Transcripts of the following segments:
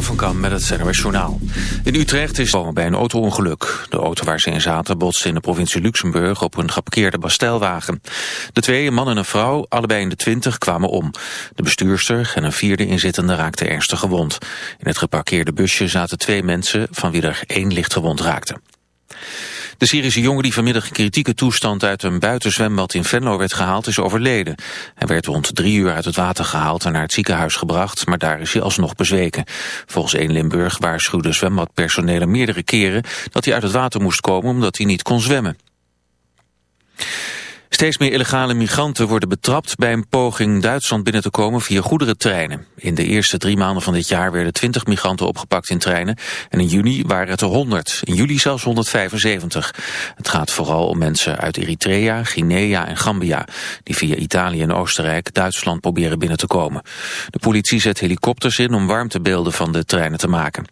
Van Kam met het NOS Journaal. In Utrecht is bij een auto-ongeluk. De auto waar ze in zaten botste in de provincie Luxemburg op een geparkeerde bastelwagen. De twee, een man en een vrouw, allebei in de twintig, kwamen om. De bestuurster en een vierde inzittende raakten ernstig gewond. In het geparkeerde busje zaten twee mensen, van wie er één licht gewond raakte. De Syrische jongen die vanmiddag in kritieke toestand uit een buitenzwembad in Venlo werd gehaald is overleden. Hij werd rond drie uur uit het water gehaald en naar het ziekenhuis gebracht, maar daar is hij alsnog bezweken. Volgens 1 Limburg waarschuwde zwembadpersoneel meerdere keren dat hij uit het water moest komen omdat hij niet kon zwemmen. Steeds meer illegale migranten worden betrapt bij een poging Duitsland binnen te komen via goederentreinen. In de eerste drie maanden van dit jaar werden 20 migranten opgepakt in treinen en in juni waren het er 100, in juli zelfs 175. Het gaat vooral om mensen uit Eritrea, Guinea en Gambia, die via Italië en Oostenrijk Duitsland proberen binnen te komen. De politie zet helikopters in om warmtebeelden van de treinen te maken.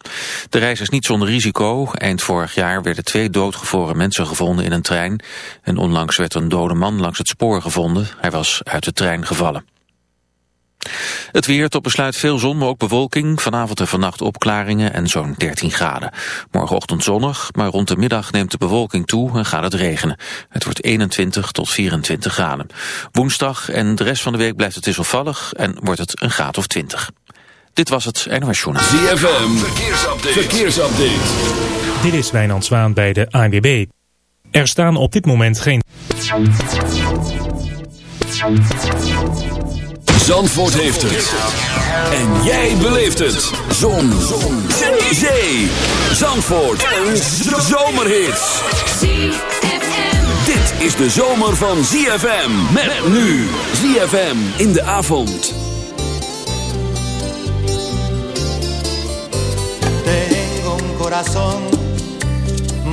De reis is niet zonder risico. Eind vorig jaar werden twee doodgevroren mensen gevonden in een trein en onlangs werd een dode man langs het spoor gevonden. Hij was uit de trein gevallen. Het weer tot besluit veel zon, maar ook bewolking. Vanavond en vannacht opklaringen en zo'n 13 graden. Morgenochtend zonnig, maar rond de middag neemt de bewolking toe en gaat het regenen. Het wordt 21 tot 24 graden. Woensdag en de rest van de week blijft het wisselvallig en wordt het een graad of 20. Dit was het NOS Journaal. ZFM, verkeersupdate. verkeersupdate. Dit is Wijnand Zwaan bij de ANWB. Er staan op dit moment geen... Zandvoort heeft het. En jij beleeft het. Zon. Zon. Zee. Zee. Zandvoort. Een zomerhit. Dit is de zomer van ZFM. Met nu. ZFM in de avond. Tengo un corazón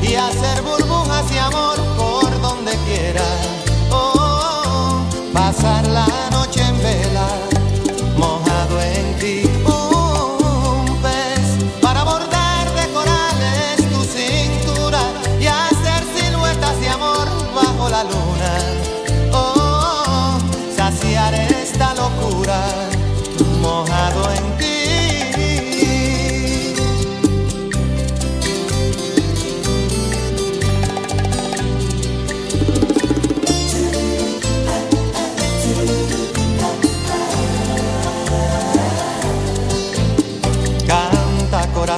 y hacer burbujas y amor por donde quiera. Oh, pasar la noche en vela,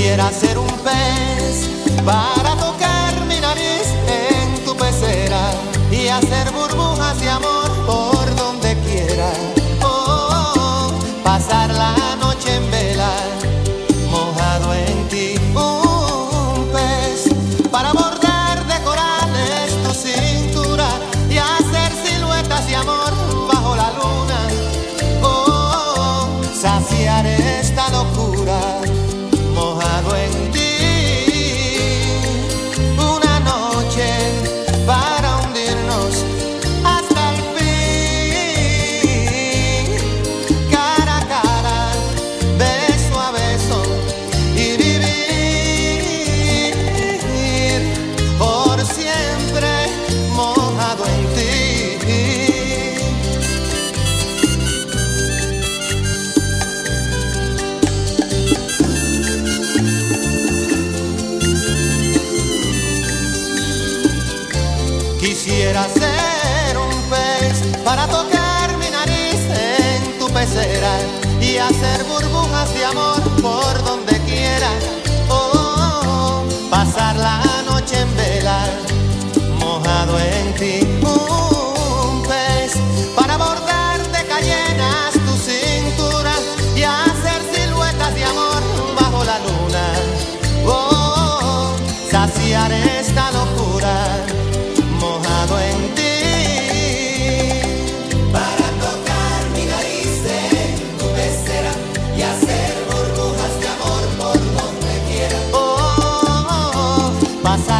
Quisiera ser un pez para tocar mi nariz en tu pecera y hacer burbujas de amor por donde quiera. Para bordarte, cayenas tu cintura y hacer siluetas de amor bajo la luna. Oh, saciar esta locura mojado en ti. Para tocar mi nariz en tu bestera y hacer burbujas de amor por donde quiera. Oh, oh, oh, oh pasar.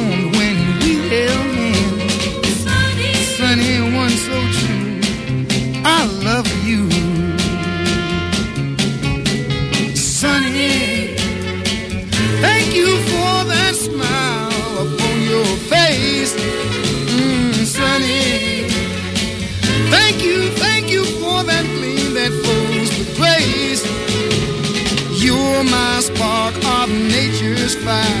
nature's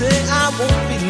say I won't be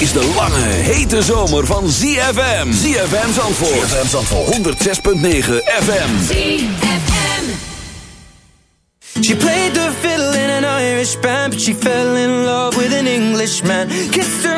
Is de lange, hete zomer van ZFM. ZFM Zandvoort. ZFM Zandvoort. 106.9 FM. ZFM. She played the fiddle in an Irish band, but she fell in love with an Englishman. Kissed her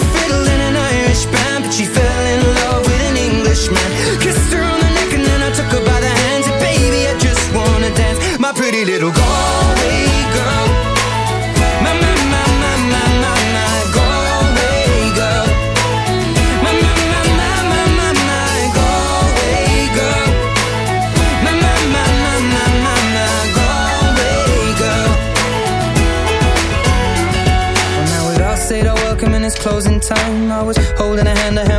She fell in love with an Englishman. Kissed her on the neck and then I took her by the hands. And baby, I just wanna dance, my pretty little Galway girl. My, my, my, my, my, my, my Galway girl. My, my, my, my, my, my, my Galway girl. My, my, my, my, my, my, my Galway girl. Well, now we'd all said our welcome and it's closing time. I was holding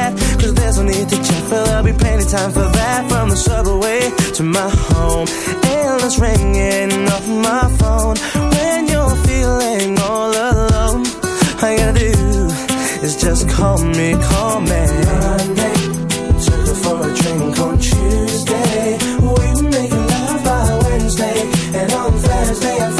path. Cause there's no need to check, for there'll be plenty time for that. From the subway to my home, endless ringing off my phone. When you're feeling all alone, all you gotta do is just call me, call me. Monday, took her for a drink on Tuesday. We were making love by Wednesday, and on Thursday I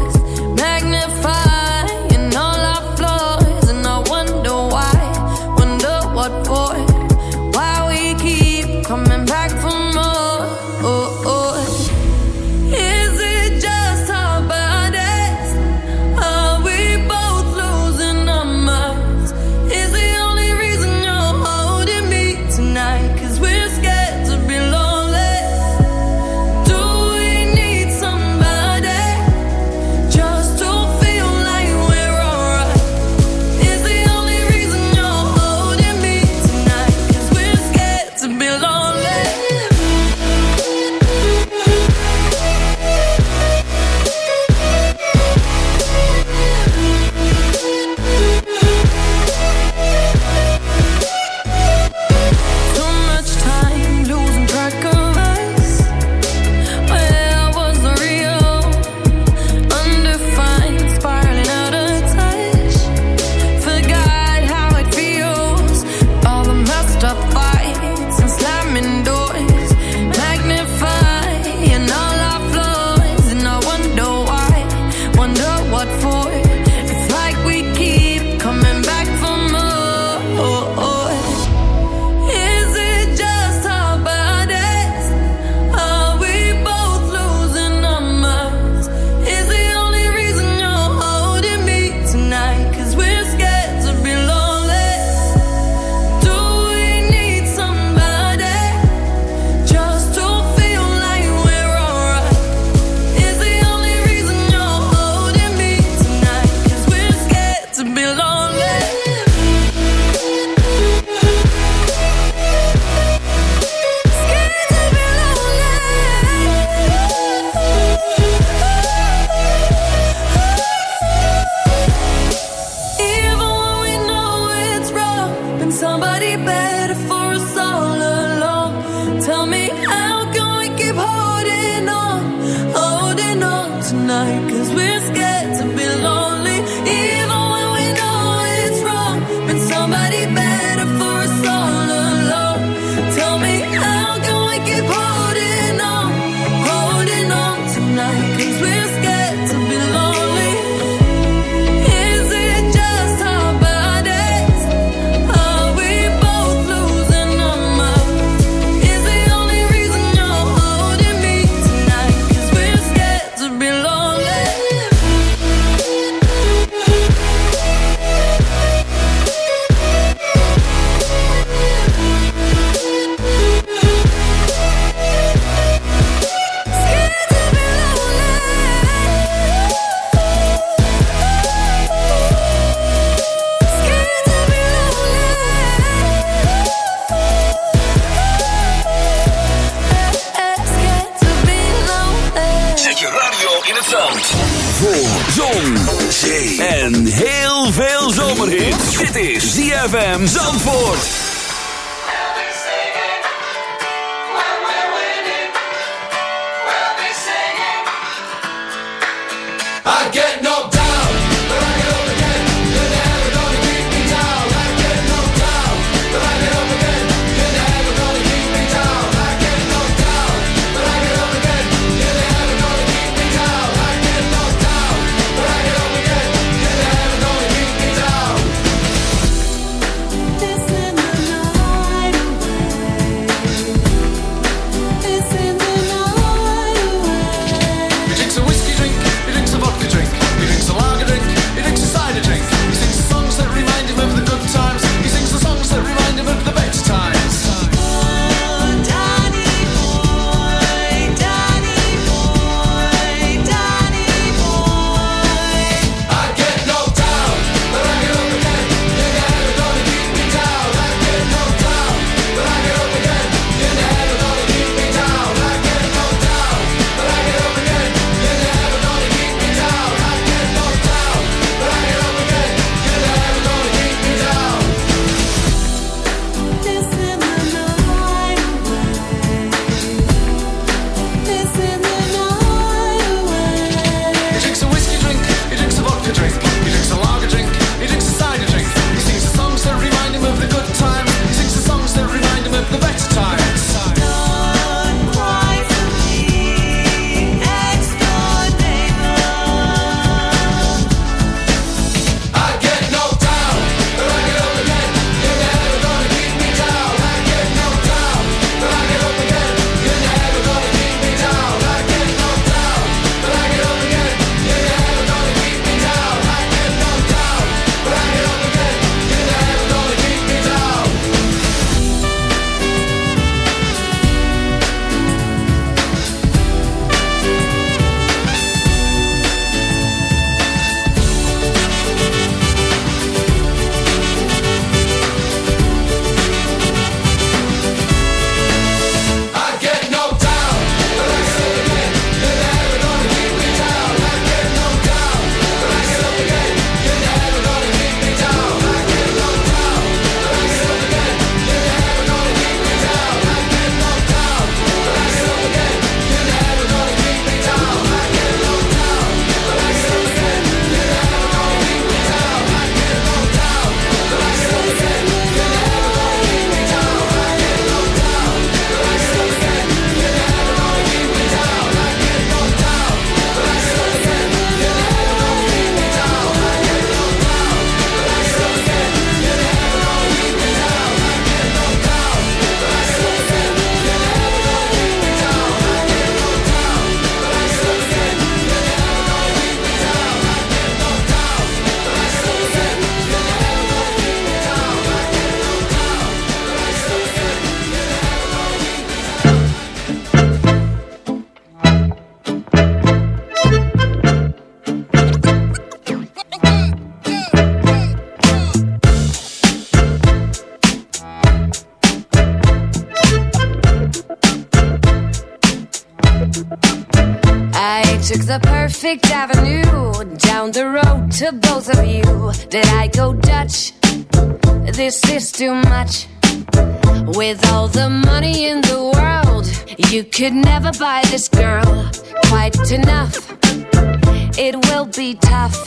laugh.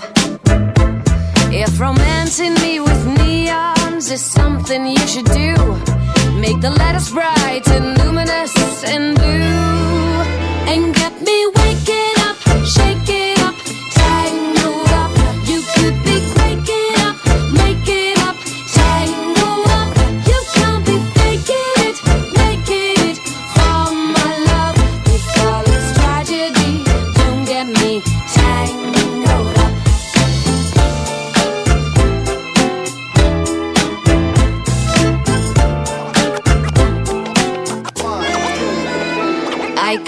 If romancing me with neons is something you should do, make the letters bright and luminous and blue, and get me waking.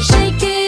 Shake it.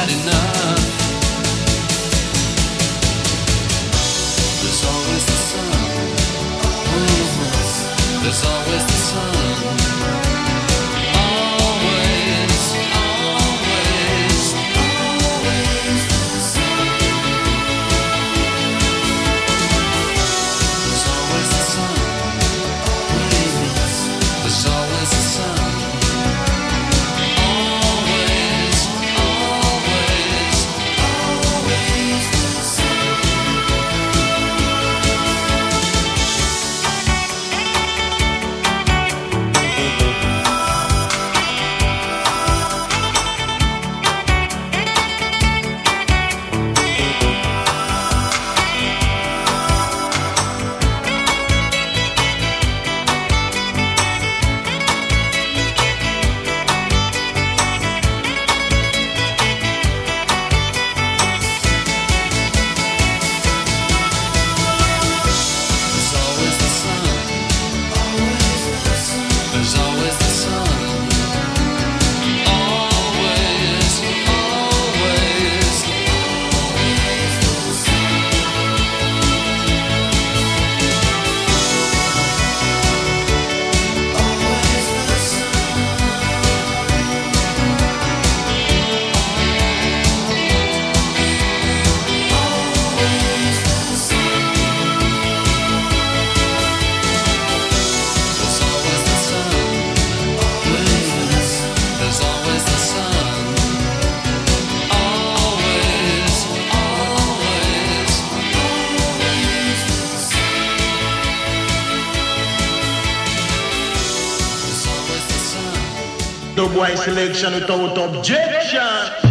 selection without objection.